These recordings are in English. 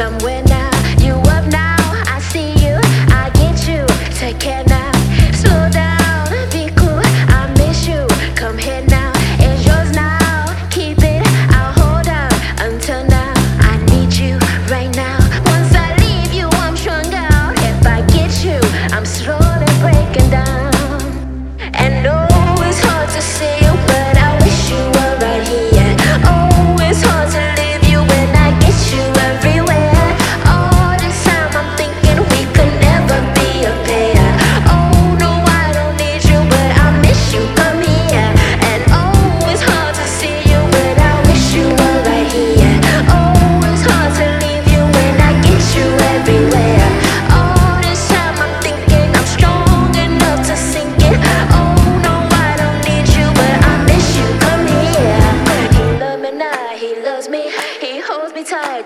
somewhere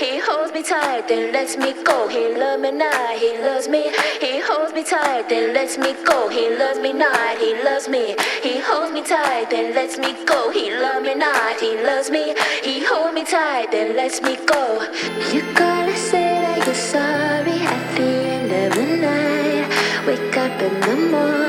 He holds me tight, then lets me go. He loves me now, he loves me. He holds me tight, then lets me go. He loves me not, he loves me. He holds me tight, then lets me go. He loves me not, he loves me. He holds me tight, then lets me go. You gotta say that you're sorry at the end of the night. Wake up in the morning.